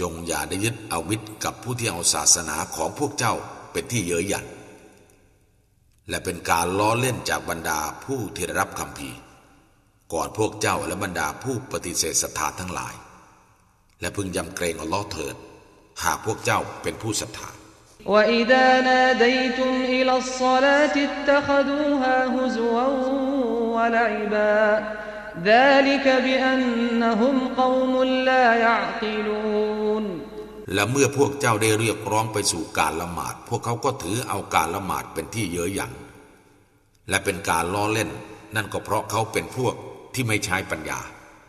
จงอย่าได้ยึดเอามิตรกับผู้ที่เอาศาสนาของพวกเจ้าเป็นที่เย้ยหยันและเป็นการล้อเล่นจากบรรดาผู้ที่ได้รับคำพีก่อนพวกเจ้าและบรรดาผู้ปฏิเสธศรัทธาทั้งหลาย และพึงยำเกรงอัลลอฮ์เถิด หากพวกเจ้าเป็นผู้ศรัทธา وإذا ناديتم إلى الصلاة اتخذوها هزوا ولعبا ذلك بأنهم قوم لا يعقلون และเมื่อพวกเจ้าได้เรียกร้องไปสู่การละหมาด พวกเขาก็ถือเอาการละหมาดเป็นที่เย้ยหยันและเป็นการล้อเล่น นั่นก็เพราะเขาเป็นพวกที่ไม่ใช้ปัญญา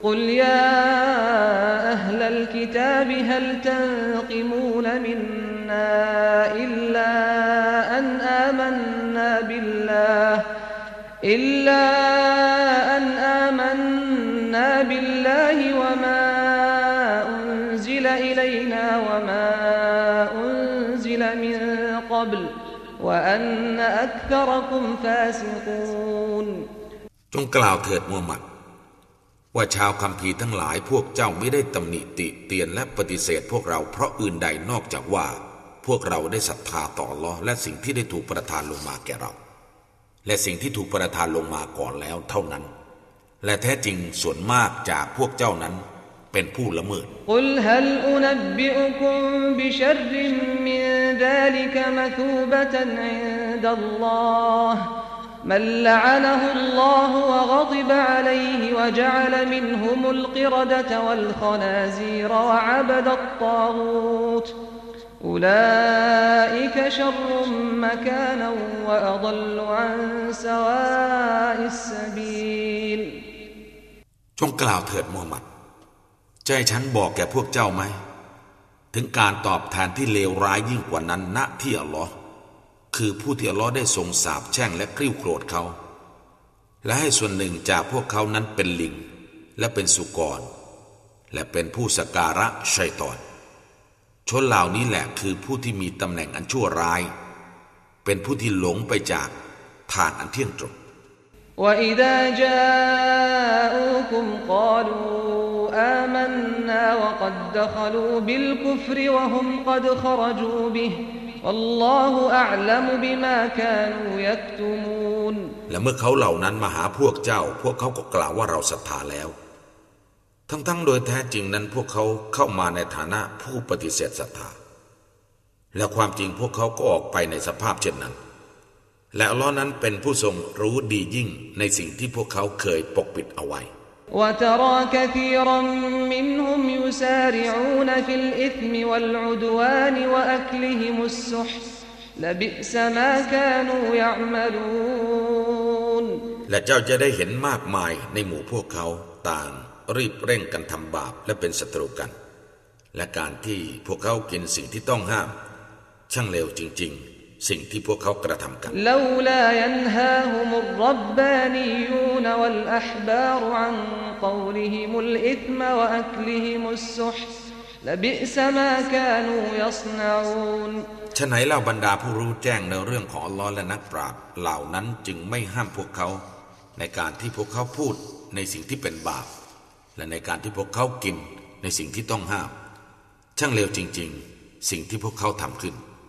قل يا أهل الكتاب هل تنقمون منا إلا أن آمنا بالله إلا จงกล่าวเถิดมูฮัมหมัด ว่าชาวคำพีทั้งหลายพวกเจ้าไม่ได้ตำหนิติเตียนและปฏิเสธพวกเราเพราะอื่นใดนอกจากว่า พวกเราได้ศรัทธาต่อลอและสิ่งที่ได้ถูกประทานลงมาแก่เรา และสิ่งที่ถูกประทานลงมาก่อนแล้วเท่านั้น และแท้จริงส่วนมากจากพวกเจ้านั้นเป็นผู้ละเมิด ذلك مثوبة عند الله من لعنه الله وغضب عليه وجعل منهم القردة والخنازير وعبد الطاغوت أولئك شر مكانا وأضل عن سواء السبيل จงกล่าวเถิดมูฮัมหมัดใจฉันบอกแก่พวกเจ้าไหม ถึงการตอบแทนที่เลวร้ายยิ่งกว่านั้นณที่อัลลอฮ์คือผู้ที่อัลลอฮ์ได้ทรงสาปแช่งและกริ้วโกรธเขา และให้ส่วนหนึ่งจากพวกเขานั้นเป็นลิง และเป็นสุกร และเป็นผู้สการะชัยตอน ชนเหล่านี้แหละคือผู้ที่มีตำแหน่งอันชั่วร้าย เป็นผู้ที่หลงไปจากทางอันเที่ยงตรง وإذا جاءوكم قالوا آمنا وقد دخلوا بالكفر وهم قد خرجوا به والله أعلم بما كانوا يكتمون และเมื่อเขาเหล่านั้นมาหาพวกเจ้า พวกเขาก็กล่าวว่าเราศรัทธาแล้ว ทั้งๆ โดยแท้จริงนั้นพวกเขาเข้ามาในฐานะผู้ปฏิเสธศรัทธา และความจริงพวกเขาก็ออกไปในสภาพเช่นนั้น และอัลลอฮ์นั้นเป็นผู้ทรงรู้ดียิ่งในสิ่งที่พวกเขาเคยปกปิดเอาไว้ وترى كثيرا منهم يسارعون في الإثم والعدوان وأكلهم السحت لبئس ما كانوا يعملون และเจ้าจะได้เห็นมากมายในหมู่พวกเขาต่างรีบเร่งกันทำบาปและเป็นศัตรูกัน และการที่พวกเขากินสิ่งที่ต้องห้าม ช่างเลวจริง ๆ สิ่งที่พวกเขากระทำกันลาลายันฮาฮุมุรับบานียูนวัลอัฮบารุอันกาวลิฮิมุลอิทมวะอักลิฮิมุสุห์ลบิสมากานูยัสนาอูนฉะไหนเล่าบรรดาผู้รู้แจ้งในเรื่องของอัลลอฮ์และนักปราชเหล่านั้นจึงไม่ห้ามพวกเขา ในการที่พวกเขาพูดในสิ่งที่เป็นบาป และในการที่พวกเขากินในสิ่งที่ต้องห้าม ช่างเลวจริง ๆ สิ่งที่พวกเขาทำขึ้น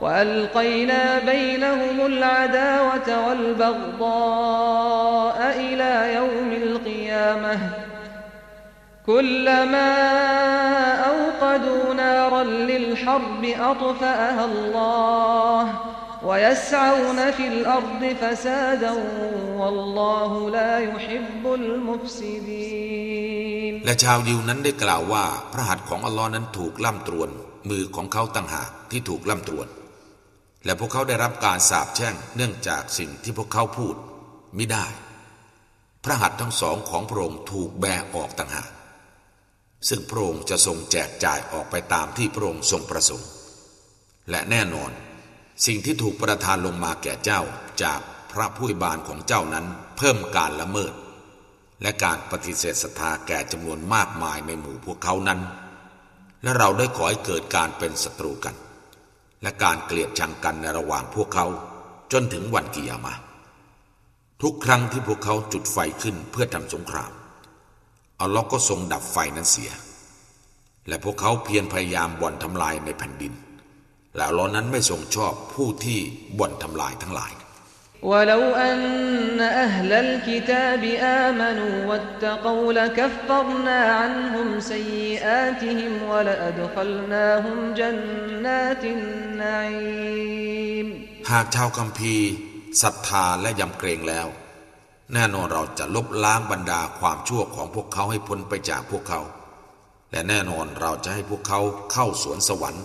وألقينا بينهم العداوة والبغضاء إلى يوم القيامة كلما أوقدوا نارا للحرب أطفأها الله ويسعون في الأرض فسادا والله لا يحب المفسدين และชาวยิวนั้นได้กล่าวว่า พระหัตถ์ของอัลลอฮ์นั้นถูกล่ำตรวน มือของเขาตั้งหากที่ถูกล่ำตรวน และพวกเขาได้รับการสาปแช่งเนื่องจากสิ่งที่พวกเขาพูดมิได้ พระหัตถ์ทั้งสองของพระองค์ถูกแบออกต่างหากซึ่งพระองค์จะทรงแจกจ่ายออกไปตามที่พระองค์ทรงประสงค์ และแน่นอน สิ่งที่ถูกประทานลงมาแก่เจ้าจากพระผู้บานของเจ้านั้นเพิ่มการละเมิด และการปฏิเสธศรัทธาแก่จำนวนมากมายในหมู่พวกเขานั้น และเราได้ขอให้เกิดการเป็นศัตรูกัน และการเกลียดชังกันในระหว่างพวกเขา จนถึงวันกิยามาทุกครั้งที่พวกเขาจุดไฟขึ้นเพื่อทำสงคราม อัลลอฮ์ก็ทรงดับไฟนั้นเสีย และพวกเขาเพียรพยายามบ่อนทำลายในแผ่นดิน แล้วล้อนั้นไม่ทรงชอบผู้ที่บ่อนทำลายทั้งหลาย ولو أن أهل الكتاب آمنوا واتقوا لكفرنا عنهم سيئاتهم ولأدخلناهم جنات النعيم หากชาวคัมภีร์ศรัทธาและยำเกรงแล้วแน่นอนเราจะลบล้างบรรดาความชั่วของพวกเขาให้พ้นไปจากพวกเขา และแน่นอนเราจะให้พวกเขาเข้าสวนสวรรค์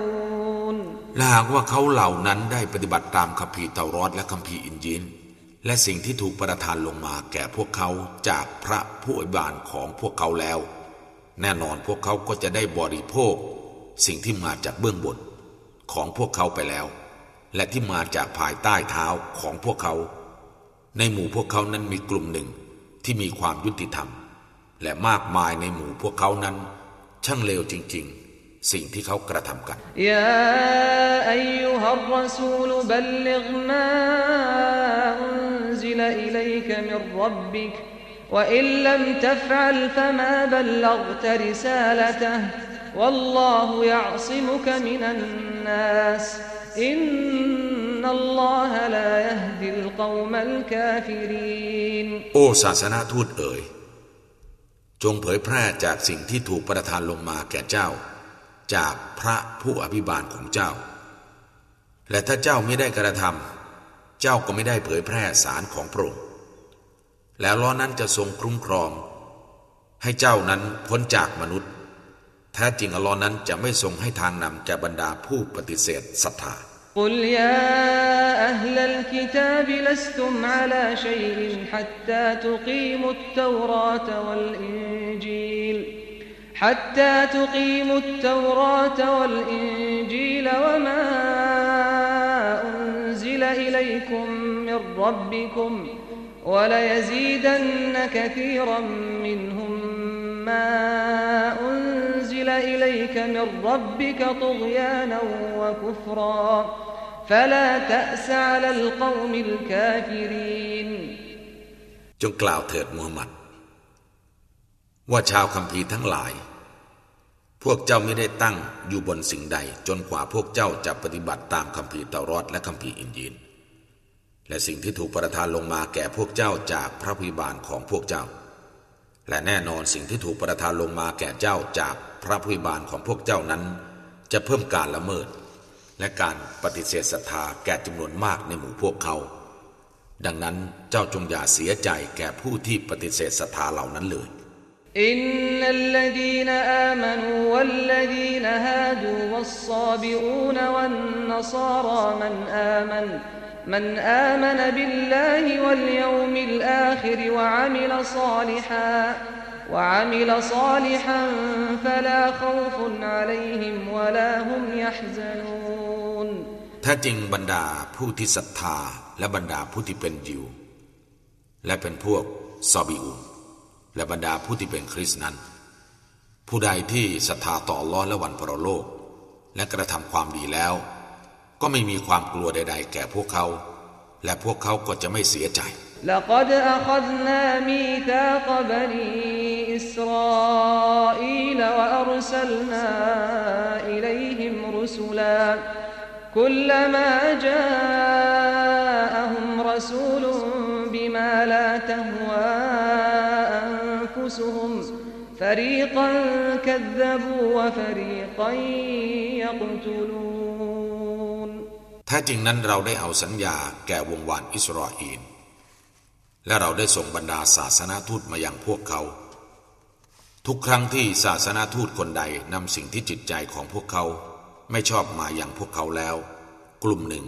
และหากว่าเขาเหล่านั้นได้ปฏิบัติตามคัมภีร์เตารอดและคัมภีร์อินจีนและสิ่งที่ถูกประทานลงมาแก่พวกเขาจากพระผู้อวยบานของพวกเขาแล้ว แน่นอนพวกเขาก็จะได้บริโภค สิ่งที่มาจากเบื้องบนของพวกเขาไปแล้ว และที่มาจากภายใต้เท้าของพวกเขา ในหมู่พวกเขานั้นมีกลุ่มหนึ่งที่มีความยุติธรรม และมากมายในหมู่พวกเขานั้น ช่างเลวจริง ๆ สิ่งที่เขากระทำกันยาอายุฮัรรสูลบัลลิกมาอุนซิลอิลัยกมิรรับบิก وإن لم تفعل فما بلغت رسالته والله يعصمك من الناس إن นัลลอฮะลายฮดิลกอมัลกาฟิรินโอ้ศาสนาทูตเอ๋ยจงเผยแพร่จากสิ่งที่ถูกประทานลงมาแก่เจ้า จากพระผู้อภิบาลของเจ้า และถ้าเจ้าไม่ได้กระทำเจ้าก็ไม่ได้เผยแพร่สารของพระองค์แล้วล้อนั้นจะทรงคุ้มครอง ให้เจ้านั้นพ้นจากมนุษย์แท้จริงอัลลอฮ์นั้นจะไม่ทรงให้ทางนำแก่บรรดาผู้ปฏิเสธศรัทธา قل يا أهل الكتاب لستم على شيء حتى تقيموا التوراة والإنجيل حتى تقيموا التوراة والإنجيل وما أنزل إليكم من ربكم وليزيدن كثيرا منهم ما أنزل إليك من ربك طغيانا وكفرا فلا تأس على القوم الكافرين จงกล่าวเถิดมูฮัมหมัด ว่าชาวคัมภีร์ทั้งหลาย พวกเจ้าไม่ได้ตั้งอยู่บนสิ่งใด จนกว่าพวกเจ้าจะปฏิบัติตามคัมภีเตารอดและคัมภีอินยีนและสิ่งที่ถูกประทานลงมาแก่พวกเจ้าจากพระพิบาลของพวกเจ้า และแน่นอนสิ่งที่ถูกประทานลงมาแก่เจ้าจากพระผู้บานของพวกเจ้านั้น จะเพิ่มการละเมิด และการปฏิเสธศรัทธาแก่จำนวนมากในหมู่พวกเขา ดังนั้นเจ้าจงอย่าเสียใจแก่ผู้ที่ปฏิเสธศรัทธาเหล่านั้นเลย อินนัลลดีนอามานูวัลลดีนฮาดูวัสซาบิอูนวันนซารามันอามัน من آمن بالله واليوم الآخر وعمل صالحا وعمل صالحا فلا خوف عليهم ولا هم يحزنون ถ้าจริงบรรดาผู้ที่ศรัทธาและบรรดาผู้ที่เป็นยิวและเป็นพวกซอบิอู และบรรดาผู้ที่เป็นคริสนั้น ผู้ใดที่ศรัทธาต่ออัลลอฮ์และวันปรโลก และกระทำความดีแล้ว ก็ไม่มีความกลัวใด ๆ แก่พวกเขา และพวกเขาก็จะไม่เสียใจ لقد أخذنا ميثاق بني إسرائيل وأرسلنا إليهم رسلا كلما جاءهم رسول بما لا تهوى ุ فريقا كذبوا وفريقا يقتلون แท้จริงนั้นเราได้เอาสัญญาแก่วงวานอิสราเอลและเราได้ส่งบรรดาศาสนาทูตมายังพวกเขา ทุกครั้งที่ศาสนาทูตคนใดนำสิ่งที่จิตใจของพวกเขา ไม่ชอบมาอย่างพวกเขาแล้ว กลุ่มหนึ่ง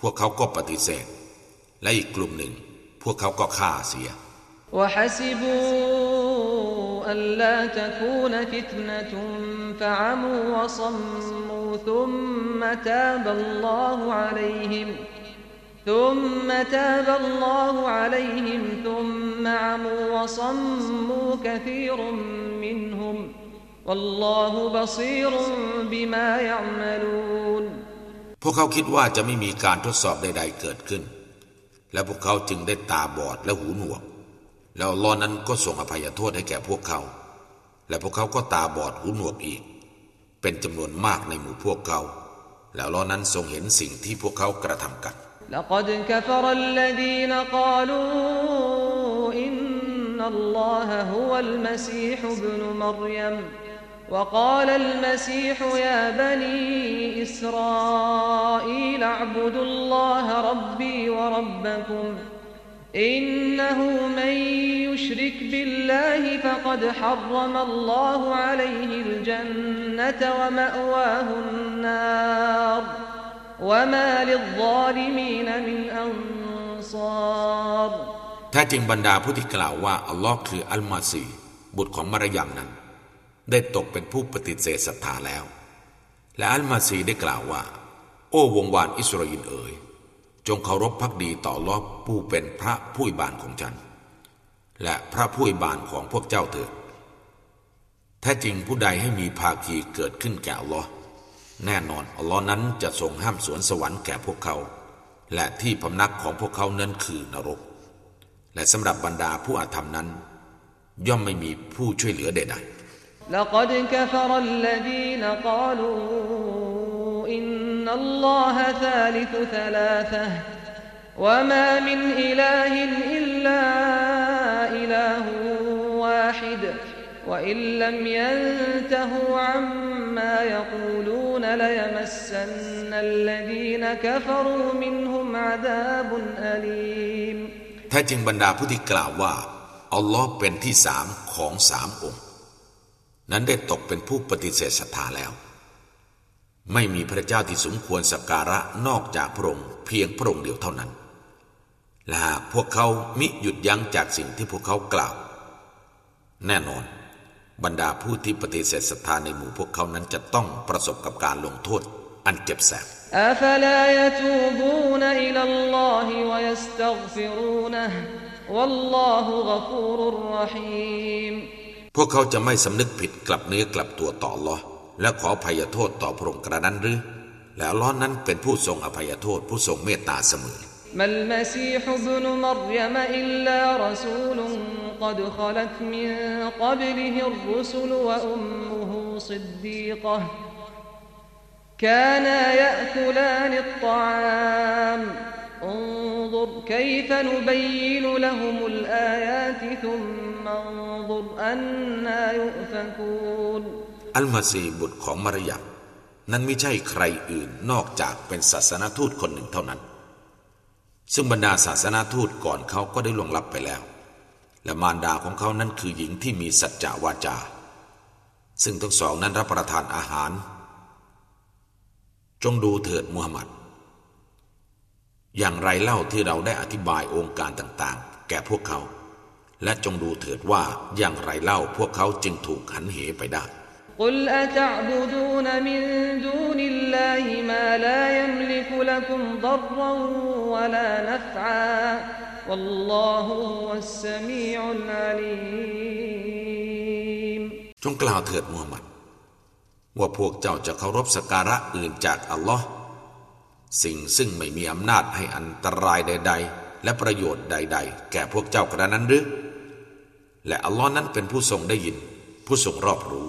พวกเขาก็ปฏิเสธ และอีกกลุ่มหนึ่ง พวกเขาก็ฆ่าเสีย وحسبوا ألا تكون فتنة فعموا وصموا ثم تاب الله عليهم ثم تاب الله عليهم ثم عموا وصموا كثير منهم والله بصير بما يعملون พวกเขาคิดว่าจะไม่มีการทดสอบใด ๆ เกิดขึ้น และพวกเขาจึงได้ตาบอดและหูหนวก แล้วลอนั้นก็ส่งอภัยโทษให้แก่พวกเขา และพวกเขาก็ตาบอดหูหนวกอีก เป็นจำนวนมากในหมู่พวกเขา แล้วลอนั้นทรงเห็นสิ่งที่พวกเขากระทำกัน لقد كفر الذين قالوا إن الله هو المسيح ابن مريم وقال المسيح يا بني إسرائيل اعبدوا الله ربي وربكم إنه من يشرك بالله فقد حرم الله عليه الجنة ومأواه النار وما للظالمين من أنصار แท้จริงบรรดาผู้ที่กล่าวว่าอัลลอฮ์คืออัลมาซีบุตรของมารยามนั้น ได้ตกเป็นผู้ปฏิเสธศรัทธาแล้ว และอัลมาซีได้กล่าวว่า โอ้วงวานอิสราเอลเอ๋ย จงเคารพพักดีต่อลอบผู้เป็นพระผู้บานของฉัน และพระผู้บานของพวกเจ้าเถิดแท้จริงผู้ใดให้มีภาคีเกิดขึ้นแก่อัลลอฮ์แน่นอนอัลลอฮ์นั้นจะทรงห้ามสวนสวรรค์แก่พวกเขา และที่พำนักของพวกเขานั้นคือนรก และสำหรับบรรดาผู้อาธรรมนั้น ย่อมไม่มีผู้ช่วยเหลือใดๆ لقد كفر الذين قالوا إن الله ثالث ثلاثة وما من إله إلا إله واحد وإن لم ينتهوا عما يقولون ليمسن الذين كفروا منهم عذاب أليم แท้จริงบรรดาผู้ที่กล่าวว่าอัลลอฮ์เป็นที่สามของสามองค์ นั้นได้ตกเป็นผู้ปฏิเสธศรัทธาแล้ว ไม่มีพระเจ้าที่สมควรสักการะนอกจากพระองค์เพียงพระองค์เดียวเท่านั้น และหากพวกเขามิหยุดยั้งจากสิ่งที่พวกเขากล่าว แน่นอน บรรดาผู้ที่ปฏิเสธศรัทธาในหมู่พวกเขานั้นจะต้องประสบกับการลงโทษอันเจ็บแสบพวกเขาจะไม่สำนึกผิดกลับเนื้อกลับตัวต่อลอ และขออภัยโทษต่อพระองค์กระนั้นหรือ แล้วล้อนั้นเป็นผู้ทรงอภัยโทษผู้ทรงเมตตาเสมอ ما المسيح ابن مريم إلا رسول قد خلت من قبله الرسل وأمه صديقة كانا يأكلان الطعام انظر كيف نبين لهم الآيات ثم انظر أنا يؤفكون อัลมาซีบุตรของมารยานั้นไม่ใช่ใครอื่นนอกจากเป็นศาสนาทูตคนหนึ่งเท่านั้น ซึ่งบรรดาศาสนาทูตก่อนเขาก็ได้ล่วงลับไปแล้ว และมารดาของเขานั้นคือหญิงที่มีสัจจะวาจา ซึ่งทั้งสองนั้นรับประทานอาหาร จงดูเถิดมูฮัมหมัด อย่างไรเล่าที่เราได้อธิบายองค์การต่างๆ แก่พวกเขา และจงดูเถิดว่าอย่างไรเล่าพวกเขาจึงถูกหันเหไปได้ قل أتعبدون من دون الله ما لا يملك لكم ضرا ولا نفعا والله هو السميع العليم จงกล่าวเถิดมูฮัมหมัด ว่าพวกเจ้าจะเคารพสักการะอื่นจากอัลลอฮ์สิ่งซึ่งไม่มีอำนาจให้อันตรายใด ๆ และประโยชน์ใด ๆ แก่พวกเจ้ากระนั้นหรือ และอัลลอฮ์นั้นเป็นผู้ทรงได้ยิน ผู้ทรงรอบรู้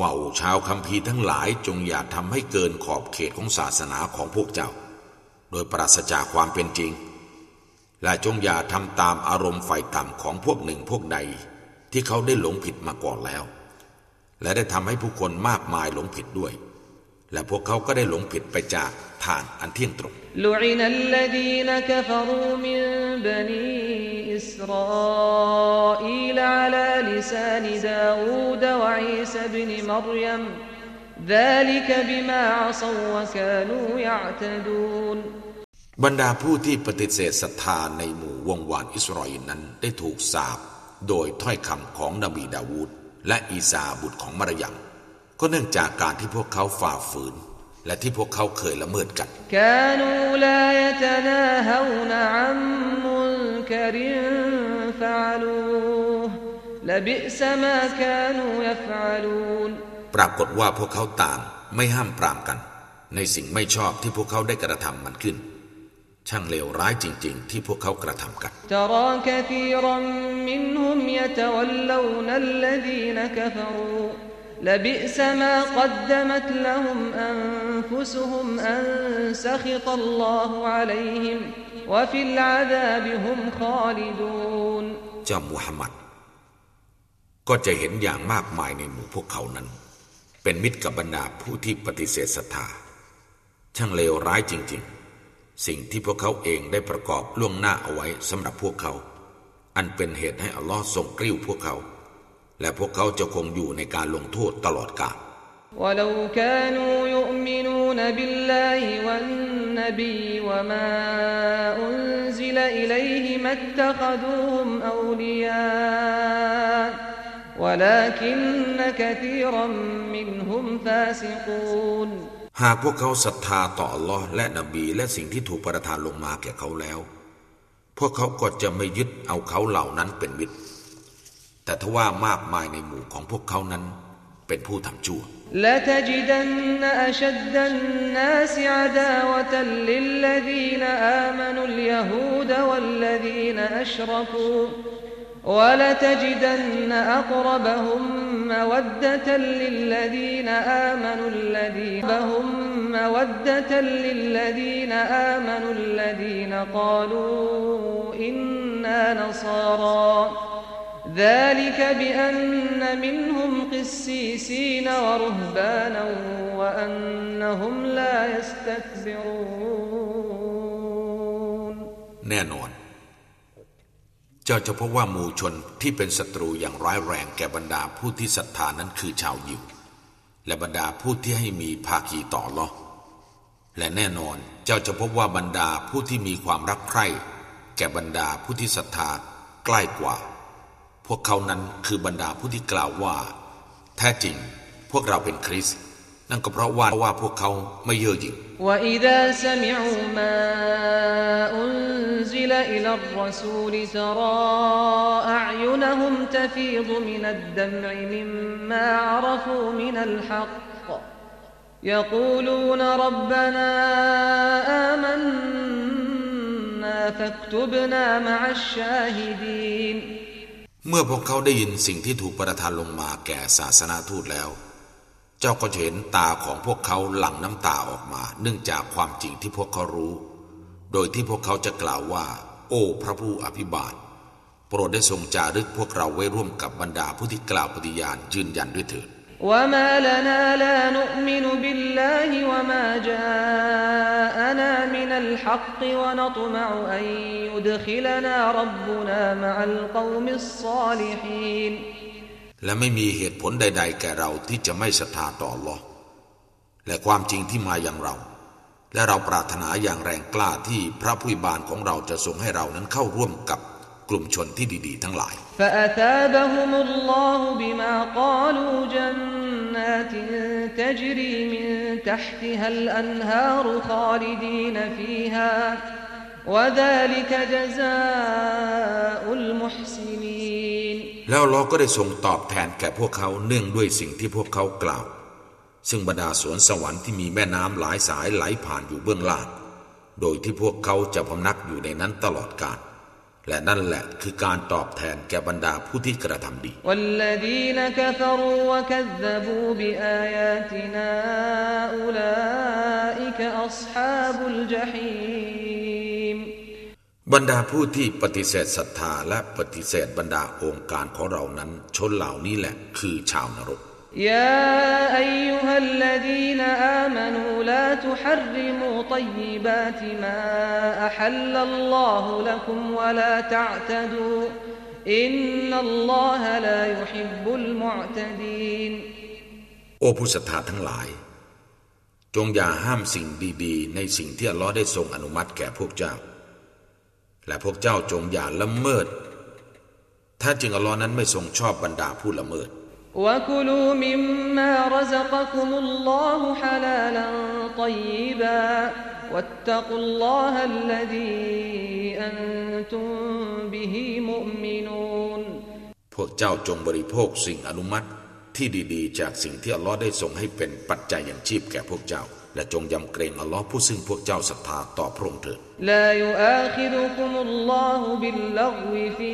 ว่าชาวคัมภีร์ทั้งหลายจงอย่าทำให้เกินขอบเขตของศาสนาของพวกเจ้า โดยปราศจากความเป็นจริง และจงอย่าทำตามอารมณ์ไฟต่ำของพวกหนึ่งพวกใด ที่เขาได้หลงผิดมาก่อนแล้ว และได้ทำให้ผู้คนมากมายหลงผิดด้วย และพวกเขาก็ได้หลงผิดไปจากทางอันเที่ยงตรง لعن الذين كفروا من بني إسرائيل على لسان داود وعيسى بن مريم ذلك بما عصوا وكانوا يعتدون บรรดาผู้ที่ปฏิเสธศรัทธาในหมู่วงวานอิสราเอลนั้นได้ถูกสาปโดยถ้อยคำของนบีดาวูดและอีสาบุตรของมารยม ก็เนื่องจากการที่พวกเขาฝ่าฝืน และที่พวกเขาเคยละเมิดกัน كانوا لا يتناهون عن منكر فعلوه لبئس ما كانوا يفعلون ปรากฏว่าพวกเขาต่างไม่ห้ามปรามกัน ในสิ่งไม่ชอบที่พวกเขาได้กระทำมันขึ้น ช่างเลวร้ายจริง ๆ ที่พวกเขากระทำกัน ترى كثيرا منهم يتولون الذين كفروا لبئس ما قدمت لهم أنفسهم أن سخط الله عليهم وفي العذاب هم خالدون เจ้ามุฮัมมัด ก็จะเห็นอย่างมากมายในหมู่พวกเขานั้น เป็นมิตรกับบรรดาผู้ที่ปฏิเสธศรัทธา ช่างเลวร้ายจริง ๆ สิ่งที่พวกเขาเองได้ประกอบล่วงหน้าเอาไว้สำหรับพวกเขา อันเป็นเหตุให้อัลลอฮ์ทรงกริ้วพวกเขา และพวกเขาจะคงอยู่ในการลงโทษตลอดกาล ولو كانوا يؤمنون بالله والنبي وما أنزل إليه ما اتخذوهم أولياء ولكن كثيرا منهم فاسقون หากพวกเขาศรัทธาต่ออัลลอฮ์และนบีและสิ่งที่ถูกประทานลงมาแก่เขาแล้ว พวกเขาก็จะไม่ยึดเอาเขาเหล่านั้นเป็นมิตร แต่ทว่ามากมายในหมู่ของพวกเขานั้นเป็นผู้ทำชั่ว لتجدن أشد الناس عداوة للذين آمنوا اليهود والذين أشركوا ولتجدن أقربهم مودة للذين آمنوا الذين هم مودة للذين آمنوا الذين قالوا إنا نصارى ذلك بأن منهم قسيسين ورهبانا وأنهم لا يستكبرون แน่นอน เจ้าจะพบว่าหมู่ชนที่เป็นศัตรูอย่างร้ายแรงแก่บรรดาผู้ที่ศรัทธานั้นคือชาวยิว และบรรดาผู้ที่ให้มีภาคีต่ออัลลอฮ์และแน่นอนเจ้าจะพบว่าบรรดาผู้ที่มีความรักใคร่ แก่บรรดาผู้ที่ศรัทธาใกล้กว่า พวกเขานั้นคือบรรดาผู้ที่กล่าวว่า แท้จริง พวกเราเป็นคริสต์นั่นก็เพราะว่าว่าพวกเขาไม่เย่อหยิ่งและ เมื่อพวกเขาได้ยินสิ่งที่ถูกประทานลงมาแก่ศาสนาทูตแล้ว เจ้าก็จะเห็นตาของพวกเขาหลั่งน้ำตาออกมา เนื่องจากความจริงที่พวกเขารู้ โดยที่พวกเขาจะกล่าวว่า โอ้ พระผู้อภิบาลโปรดได้ทรงจารึกพวกเราไว้ร่วมกับบรรดาผู้ที่กล่าวปฏิญาณยืนยันด้วยเถิด وما لنا لا نؤمن بالله وما جاءنا من الحق ونطمع أن يدخلنا ربنا مع القوم الصالحين และไม่มีเหตุผลใด ๆ แก่เราที่จะไม่ศรัทธาต่อลอและความจริงที่มาอย่างเรา และเราปรารถนาอย่างแรงกล้าที่พระผู้บานของเราจะทรงให้เรานั้นเข้าร่วมกับก ลุ่มชนที่ดี ๆ ทั้งหลายแล้วเราก็ได้ทรงตอบแทนแก่พวกเขาเนื่องด้วยสิ่งที่พวกเขากล่าว ซึ่งบรรดาสวนสวรรค์ที่มีแม่น้ำหลายสายไหลผ่านอยู่เบื้องล่าง โดยที่พวกเขาจะพำนักอยู่ในนั้นตลอดกาล และนั่นแหละคือการตอบแทนแก่บรรดาผู้ที่กระทำดี บรรดาผู้ที่ปฏิเสธศรัทธาและปฏิเสธบรรดาองค์การของเรานั้น ชนเหล่านี้แหละคือชาวนรก يا أيها الذين آمنوا لا تحرموا طيبات ما أحل الله لكم ولا تعتدوا إن الله لا يحب المعتدين โอ้ผู้ศรัทธาทั้งหลาย จงอย่าห้ามสิ่งดีๆ ในสิ่งที่อัลลอฮ์ได้ทรงอนุมัติแก่พวกเจ้า และพวกเจ้าจงอย่าละเมิด ถ้าจริงอัลลอฮ์นั้นไม่ทรงชอบบรรดาผู้ละเมิด وكلوا مما رزقكم الله حلالا طيبا واتقوا الله الذي أنتم به مؤمنون พวกเจ้าจงบริโภคสิ่งอนุมัติที่ดีๆ จากสิ่งที่อัลลอฮ์ได้ทรงให้เป็นปัจจัยอย่างชีพแก่พวกเจ้า และจงยำเกรงอัลลอฮ์ผู้ซึ่งพวกเจ้าศรัทธาต่อพระองค์เถิด لا يؤاخذكم الله باللغو في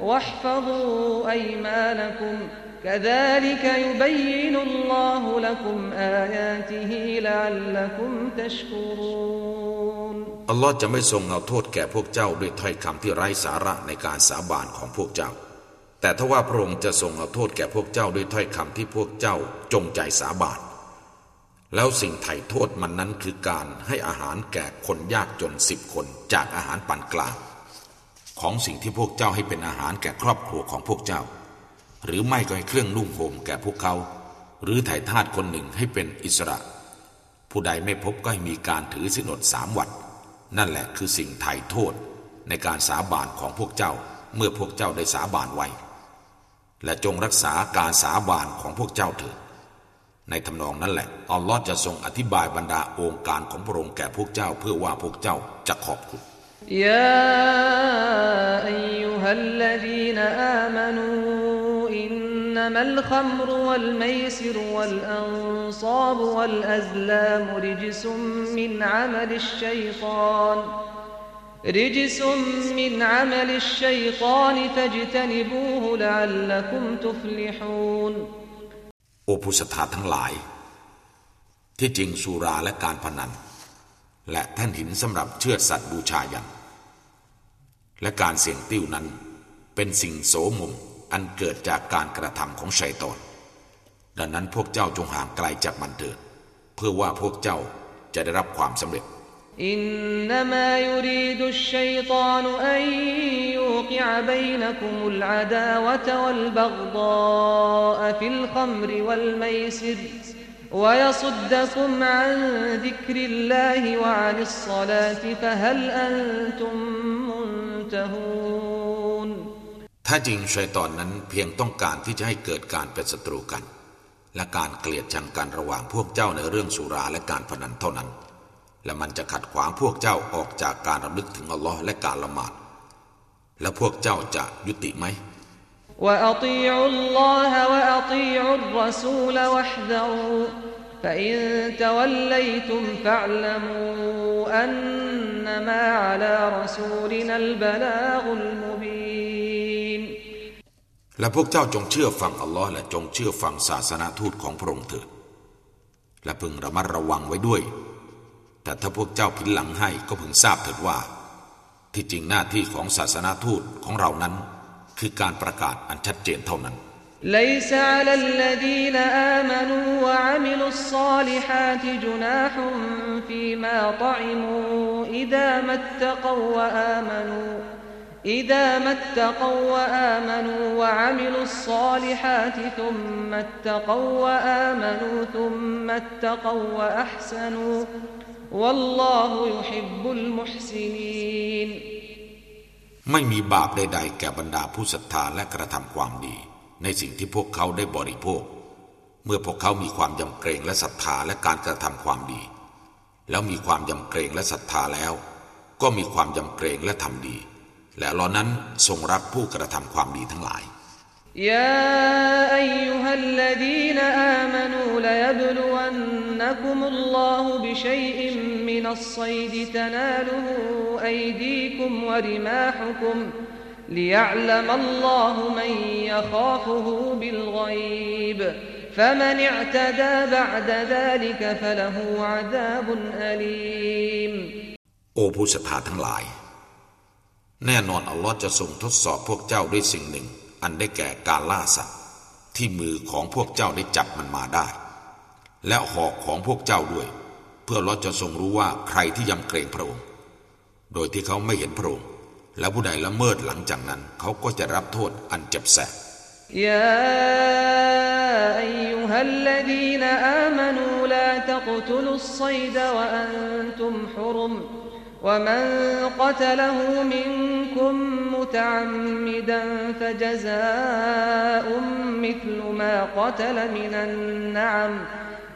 واحفظوا أيمانكم كذلك يبين الله لكم آياته لعلكم تشكرون อัลลอฮ์จะไม่ทรงเอาโทษแก่พวกเจ้าด้วยถ้อยคำที่ไร้สาระในการสาบานของพวกเจ้า แต่ถ้าว่าพระองค์จะทรงเอาโทษแก่พวกเจ้าด้วยถ้อยคำที่พวกเจ้าจงใจสาบานแล้วสิ่งไถ่โทษมันนั้นคือการให้อาหารแก่คนยากจนสิบคนจากอาหารปานกลาง ของสิ่งที่พวกเจ้าให้เป็นอาหารแก่ครอบครัวของพวกเจ้า หรือไม่ก็ให้เครื่องนุ่งห่มแก่พวกเขา หรือถ่ายทาสคนหนึ่งให้เป็นอิสระ ผู้ใดไม่พบก็ให้มีการถือสินอดสามวันนั่นแหละคือสิ่งไถ่โทษในการสาบานของพวกเจ้าเมื่อพวกเจ้าได้สาบานไว้ และจงรักษาการสาบานของพวกเจ้าเถิดในทำนองนั้นแหละอัลลอฮ์จะทรงอธิบายบรรดาองค์การของพระองค์แก่พวกเจ้าเพื่อว่าพวกเจ้าจะขอบคุณ يا أيها الذين آمنوا إنما الخمر والميسر والأنصاب والأزلام رجس من عمل الشيطان رجس من عمل الشيطان فاجتنبوه لعلكم تفلحون โอผู้ศรัทธาทั้งหลาย ที่จริงสุราและการพนัน และแท่นหินสำหรับเชื่อสัตว์บูชายัน และการเสี่ยงติ้วนั้นเป็นสิ่งโสมม อันเกิดจากการกระทำของชัยตอน ดังนั้นพวกเจ้าจงห่างไกลจากมันเถิด เพื่อว่าพวกเจ้าจะได้รับความสำเร็จ إنما يريد الشيطان أن يوقع بينكم العداوة والبغضاء في الخمر والميسر ويصدكم عن ذكر الله وعن الصلاة فهل أنتم منتهون ถ้าจริงชัยตอนนั้นเพียงต้องการที่จะให้เกิดการเป็นศัตรูกัน และการเกลียดชังกันระหว่างพวกเจ้าในเรื่องสุราและการพนันเท่านั้น และมันจะขัดขวางพวกเจ้าออกจากการรำลึกถึงอัลลอฮ์และการละหมาด และพวกเจ้าจะยุติไหม وأطيعوا الله وأطيعوا الرسول واحذروا فإن توليتم فاعلموا أنما على رسولنا البلاغ المبين และพวกเจ้าจงเชื่อฟังอัลลอฮ์และจงเชื่อฟังศาสนาทูตของพระองค์เถิดและพึงระมัดระวังไว้ด้วย แต่ถ้าพวกเจ้าผินหลังให้ก็พึงทราบเถิดว่า ที่จริงหน้าที่ของศาสนาทูตของเรานั้น คือการประกาศอันชัดเจนเท่านั้น ليس على الذين آمنوا وعملوا الصالحات جناح فيما طعموا إذا ما اتقوا وآمنوا إذا ما اتقوا وآمنوا وعملوا الصالحات ثم اتقوا وآمنوا ثم اتقوا وأحسنوا والله يحب المحسنين ไม่มีบาปใดๆแก่บรรดาผู้ศรัทธาและกระทำความดี ในสิ่งที่พวกเขาได้บริโภค เมื่อพวกเขามีความยำเกรงและศรัทธาและการกระทำความดี แล้วมีความยำเกรงและศรัทธาแล้ว ก็มีความยำเกรงและทำดีและลอนั้นทรงรักผู้กระทำความดีทั้งหลาย يا أيها الذين آمنوا ليبلونكم الله بشيء من الصيد تناله أيديكم ورماحكم ليعلم الله من يخافه بالغيب فمن اعتدى بعد ذلك فله عذاب أليم โอ้ผู้ศรัทธาทั้งหลายแน่นอนอัลลอฮ์จะทรงทดสอบพวกเจ้าด้วยสิ่งหนึ่ง อันได้แก่การล่าสัตว์ ที่มือของพวกเจ้าได้จับมันมาได้ และหอกของพวกเจ้าด้วย เพื่อเราจะทรงรู้ว่าใครที่ยำเกรงพระองค์โดยที่เขาไม่เห็นพระองค์ และผู้ใดละเมิดหลังจากนั้น เขาก็จะรับโทษอันเจ็บแสบยาอัยยุฮัลลดีนอามานูลาตกตุลุสไซดวะอันตุมฮุรุม ومن قتله منكم متعمدا فجزاء مثل ما قتل من النعم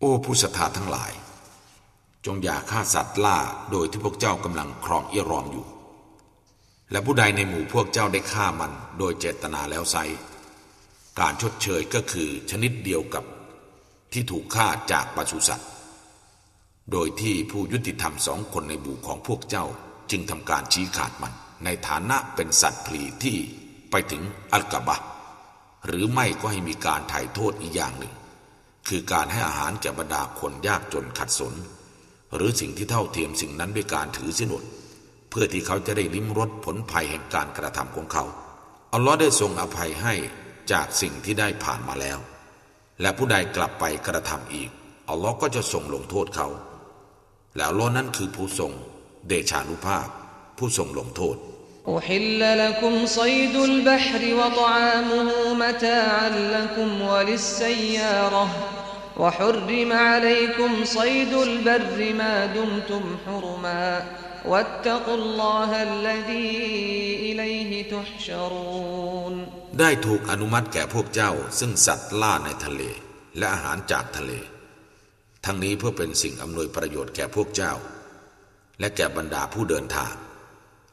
โอ้ผู้ศรัทธาทั้งหลาย จงอย่าฆ่าสัตว์ล่าโดยที่พวกเจ้ากำลังครองเอียรอมอยู่ และผู้ใดในหมู่พวกเจ้าได้ฆ่ามันโดยเจตนาแล้วไซการชดเชยก็คือชนิดเดียวกับที่ถูกฆ่าจากปศุสัตว์ โดยที่ผู้ยุติธรรมสองคนในบูของพวกเจ้าจึงทำการชี้ขาดมัน ในฐานะเป็นสัตว์พลีที่ไปถึงอัลกบะ หรือไม่ก็ให้มีการถ่ายโทษอีกอย่างหนึ่ง คือการให้อาหารแก่บรรดาคนยากจนขัดสน หรือสิ่งที่เท่าเทียมสิ่งนั้นด้วยการถือสินอดเพื่อที่เขาจะได้ลิ้มรสผลภัยแห่งการกระทำของเขาอัลลอฮ์ได้ทรงอภัยให้จากสิ่งที่ได้ผ่านมาแล้ว และผู้ใดกลับไปกระทำอีกอัลลอฮ์ก็จะทรงลงโทษเขา แล้วล้อนั้นคือผู้ทรง เดชานุภาพ ผู้ทรงลงโทษ أحل لكم صيد البحر وطعامه متاعا لكم وللسيارة وحرم عليكم صيد البر ما دمتم حرما واتقوا الله الذي إليه تحشرون ได้ถูกอนุมัติแก่พวกเจ้าซึ่งสัตว์ล่าในทะเล และอาหารจากทะเลทั้งนี้เพื่อเป็นสิ่งอำนวยประโยชน์แก่พวกเจ้า และแก่บรรดาผู้เดินทาง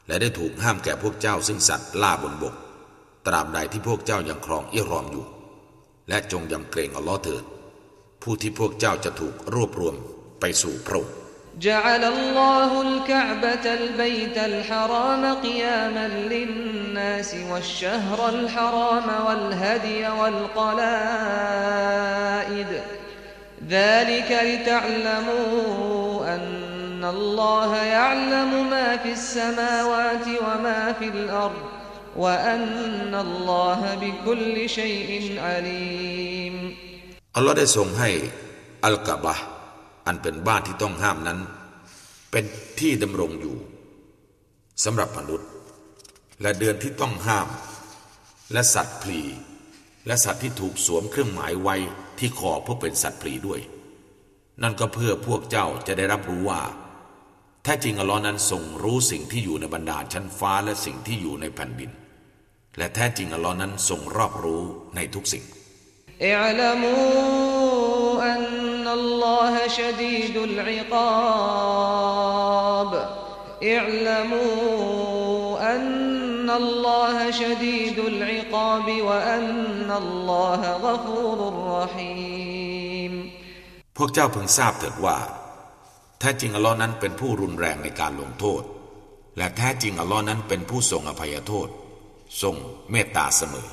และได้ถูกห้ามแก่พวกเจ้าซึ่งสัตว์ล่าบนบก ตราบใดที่พวกเจ้ายังครองเอียรอมอยู่ และจงยำเกรงอัลลอฮ์เถิด ผู้ที่พวกเจ้าจะถูกรวบรวมไปสู่พระองค์ جعل الله الكعبة البيت الحرام قياما للناس والشهر الحرام والهدي والقلائد ذلك لتعلموا أن الله يعلم ما في السماوات وما في الأرض وأن الله بكل شيء عليم อัลลอฮ์ได้ทรงให้อัลกะบะอันเป็นบ้านที่ต้องห้ามนั้น เป็นที่ดำรงอยู่สำหรับมนุษย์ และเดือนที่ต้องห้าม และสัตว์พลีและสัตว์ที่ถูกสวมเครื่องหมายไว้ที่คอเพื่อเป็นสัตว์ปรีด้วย นั่นก็เพื่อพวกเจ้าจะได้รับรู้ว่าแ ท้จริงอัลลอฮ์นั้นทรงรู้สิ่งที่อยู่ในบรรดาชั้นฟ้าและสิ่งที่อยู่ในแผ่นดิน และแท้จริงอัลลอฮ์นั้นทรงรอบรู้ในทุกสิ่งพวกเจ้าเพิ่งทราบเถิดว่า แท้จริงอัลลอฮ์นั้นเป็นผู้รุนแรงในการลงโทษ และแท้จริงอัลลอฮ์นั้นเป็นผู้ทรงอภัยโทษ ทรงเมตตาเสมอ